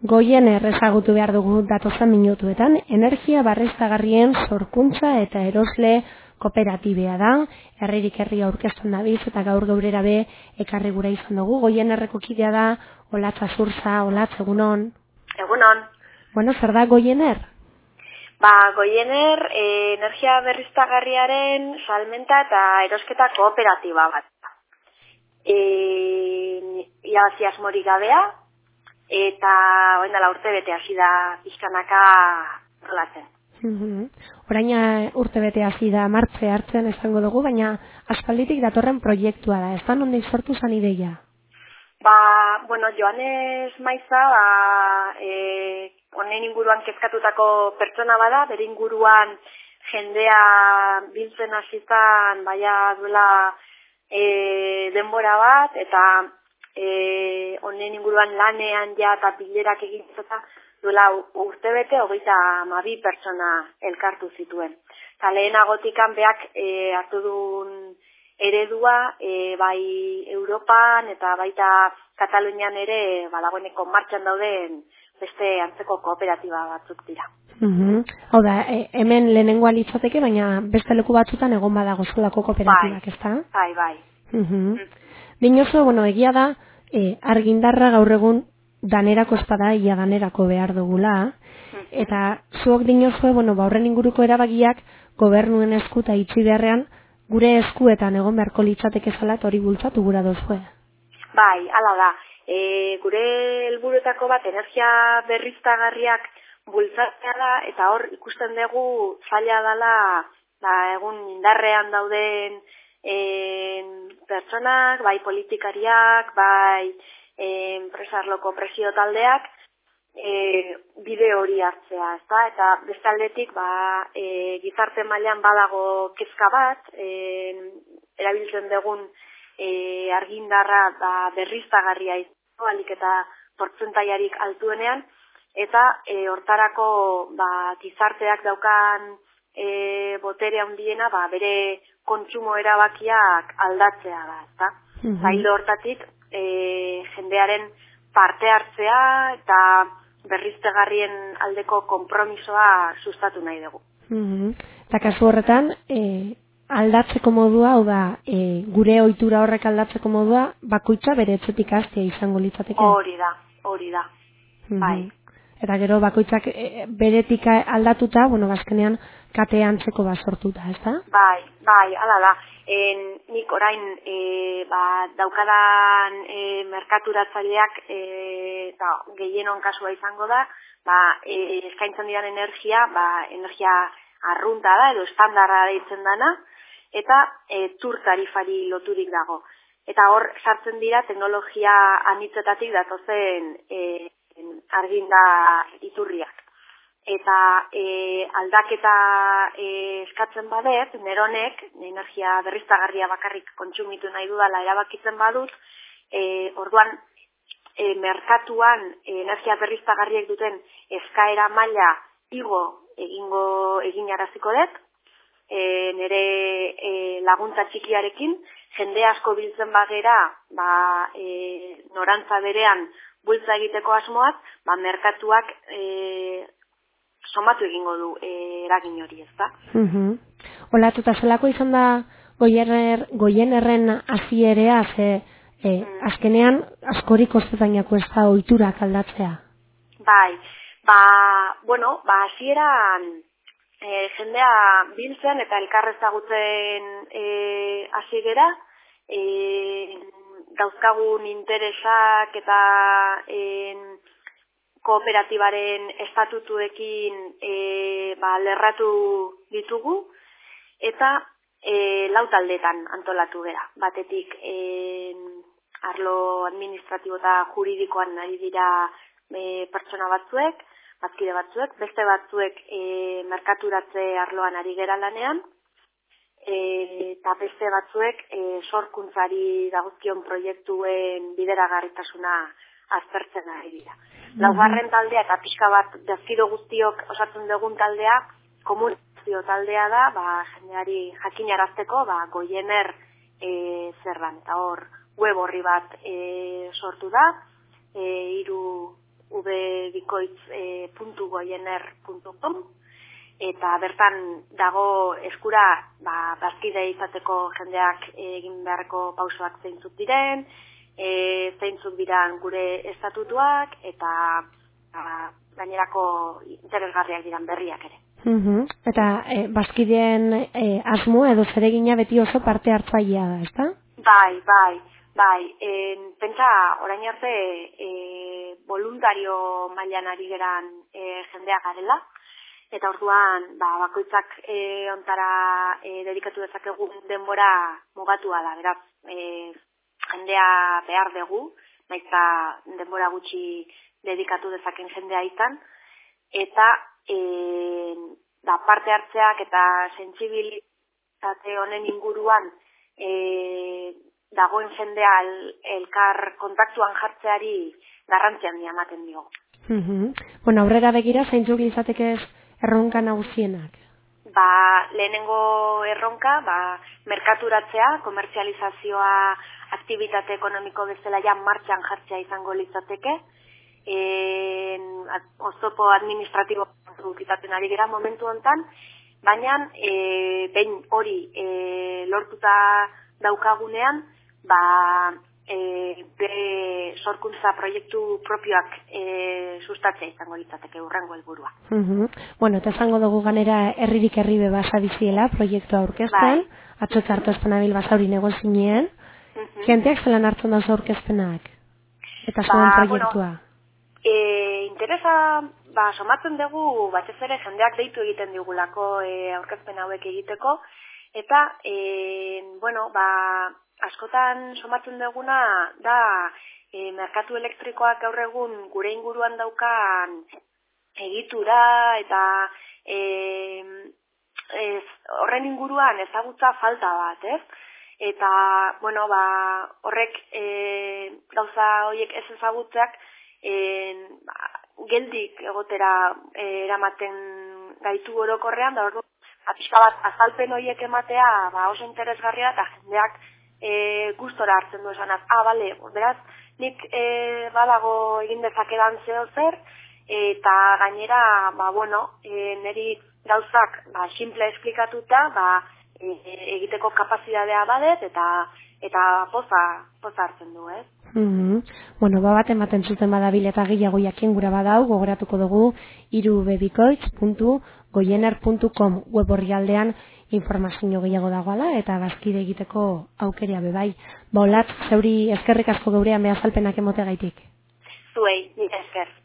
Goien errezagutu behar dugu datozen minutuetan, energia barreztagarrien sorkuntza eta erosle kooperatibea da, herririk herri aurkezten dabiz eta gaur gaurera be ekarri gura izan dugu. Goien erreko kidea da, olatza zurza, olatz, egunon. Egunon. Bueno, zer da goiener? Ba, goiener e, energia berriztagarriaren salmenta eta erosketa kooperatiba bat. E, Iabazi asmorik gabea, eta oen dela urte bete hasi da pixkanaka rolatzen. Oraina urte bete hasi da martze hartzen esango dugu, baina aspalditik datorren proiektua da, ez da nondik sortu zan ideia? Ba, bueno, Joanes Maiza, ba, e, honen inguruan kezkatutako pertsona bada, bere inguruan jendea biltzen hasizan baia duela e, denbora bat, eta e, honen inguruan lanean ja eta bilerak egin duela urte bete hogeita mabi pertsona elkartu zituen. Eta lehenagotikan beak e, hartu duen eredua e, bai Europan eta baita Katalunian ere balagoeneko martxan dauden beste antzeko kooperatiba batzuk dira. Mm Hau da, e, hemen lehenengo alitzateke, baina beste leku batzutan egon badago zulako kooperatibak, bai, ezta? Bai, bai. Mm Dinoso, bueno, egia da, e, argindarra gaur egun danerako espada ia danerako behar dugula, eta zuok dinozue, bueno, ba, horren inguruko erabagiak gobernuen esku eta itxi beharrean, gure eskuetan egon beharko litzateke zala hori bultzatu gura dozue. Bai, ala da. E, gure helburuetako bat energia berriztagarriak bultzatzea da, eta hor ikusten dugu zaila dela ba, egun indarrean dauden en, pertsonak, bai politikariak, bai enpresarloko presio taldeak, e, bide hori hartzea, ezta? Eta bestaldetik, ba, e, gizarte mailan badago kezka bat, e, erabiltzen dugun e, argindarra ba, berriztagarria izango, alik eta portzentaiarik altuenean, eta e, hortarako ba, gizarteak daukan e, botere handiena ba, bere kontsumo erabakiak aldatzea da, ezta? Mm hortatik e, jendearen parte hartzea eta berriztegarrien aldeko konpromisoa sustatu nahi dugu. Mm Eta kasu horretan, e, aldatzeko modua, hau da, e, gure ohitura horrek aldatzeko modua, bakoitza bere etzetik hastea izango litzateke. Hori da, hori da. Bai. Eta gero bakoitzak e, beretik aldatuta, bueno, bazkenean kate antzeko bat sortuta, ez da? Bai, bai, ala da. En, nik orain e, ba, daukadan e, merkaturatzaileak e, ba, gehienon kasua izango da, ba, e, eskaintzen dian energia, ba, energia arrunta da, edo estandarra deitzen dana, eta e, tur tarifari loturik dago. Eta hor sartzen dira teknologia anitzetatik datozen e, arginda iturriak. Eta e, aldaketa e, eskatzen badet, neronek, energia berriztagarria bakarrik kontsumitu nahi dudala erabakitzen badut, e, orduan e, merkatuan energia berriztagarriek duten eskaera maila igo egingo egin araziko dut, e, nire e, laguntza txikiarekin, jende asko biltzen bagera, ba, e, norantza berean bultza egiteko asmoaz, ba, merkatuak e, somatu egingo du e, eragin hori, ez da? Mhm. Ola, tuta zelako izan da goiener, goienerren azierea, ze e, mm. azkenean askorik ostetainako ez da oiturak aldatzea? Bai, ba, bueno, ba, azieran e, jendea biltzen eta elkarrezagutzen e, azigera, e, dauzkagun interesak eta en, kooperatibaren estatutuekin e, ba, lerratu ditugu eta e, lau taldetan antolatu gera. Batetik e, arlo administratibo eta juridikoan ari dira e, pertsona batzuek, bazkide batzuek, beste batzuek e, merkaturatze arloan ari gera lanean, eta beste batzuek e, sorkuntzari dagozkion proiektuen bideragarritasuna aztertzen ari dira. Mm Laugarren taldea eta pixka bat dazkido guztiok osatzen dugun taldea, komunikazio taldea da, ba, jendeari jakinarazteko, ba, goiener e, zerran, eta hor web horri bat e, sortu da, e, iru www.goiener.com eta bertan dago eskura ba, bazkide izateko jendeak egin beharko pausoak zeintzuk diren, e, zeintzuk diran gure estatutuak eta ba, gainerako interesgarriak diran berriak ere. Mm Eta e, bazkideen e, asmo edo zeregina beti oso parte hartzailea da, ezta? Bai, bai, bai. E, pentsa, orain arte e, voluntario mailan ari geran e, jendea garela, eta orduan ba, bakoitzak e, ontara e, dedikatu dezakegun denbora mugatua da, beraz, e, jendea behar dugu, naizta denbora gutxi dedikatu dezaken jendea izan, eta e, da parte hartzeak eta sentsibilitate honen inguruan e, dagoen jendea el, elkar kontaktuan jartzeari garrantzian handia ematen dio. Mm Bueno, aurrera begira zeintzuk izateke erronka nagusienak. Ba, lehenengo erronka, ba, merkaturatzea, komertzializazioa, aktivitate ekonomiko bezala ja martxan jartzea izango litzateke, en, oztopo administratibo kitatzen ari gara momentu hontan, baina e, behin hori e, lortuta daukagunean, ba, e, bere sorkuntza proiektu propioak e, sustatzea izango litzateke urrengo helburua. Mm Bueno, eta zango dugu ganera herririk herribe basa biziela proiektu aurkezten, bai. atzo txartu espanabil basauri negozinean, mm -hmm. jenteak zelan hartzen da aurkezpenak? Eta zuen ba, proiektua? Bueno, E, interesa, ba, somatzen dugu, batez ere jendeak deitu egiten digulako e, aurkezpen hauek egiteko, eta, e, bueno, ba, askotan somatzen duguna da e, merkatu elektrikoak gaur egun gure inguruan daukan egitura eta e, ez, horren inguruan ezagutza falta bat, ez? Eta, bueno, ba, horrek e, gauza horiek ez ezagutzeak en, ba, geldik egotera e, eramaten gaitu orokorrean, da ordu, ba, bat azalpen horiek ematea ba, oso interesgarria eta jendeak e, gustora hartzen du esanaz, ah, bale, beraz, nik e, balago egin dezakedan zeo zer, eta gainera, ba, bueno, e, niri gauzak, ba, simple esplikatuta, ba, e, egiteko kapazitatea badet, eta eta poza, poza hartzen du, ez? Mm -hmm. Bueno, ba bat ematen zuten badabil eta gehiago jakin gura badau, gogoratuko dugu irubebikoitz.goiener.com web aldean informazio gehiago dagoala eta bazkide egiteko aukeria bebai. Ba, olat, zeuri eskerrik asko geurean behazalpenak emote gaitik. Zuei, esker.